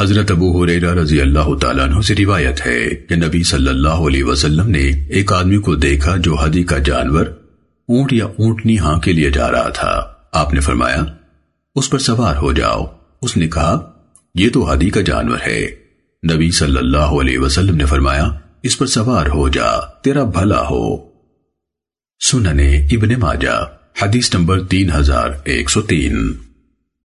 حضرت ابو حریرہ رضی اللہ تعالیٰ عنہ سے روایت ہے کہ نبی صلی اللہ علیہ وسلم نے ایک آدمی کو دیکھا جو حدی کا جانور اونٹ یا اونٹنی ہاں کے لیے جا رہا تھا۔ آپ نے فرمایا، اس پر سوار ہو جاؤ۔ اس نے کہا، یہ تو حدی کا جانور ہے۔ نبی صلی اللہ علیہ وسلم نے فرمایا، اس پر سوار ہو جا، تیرا بھلا ہو۔ سننے ابن ماجہ، حدیث نمبر تین ہزار ایک سو تین۔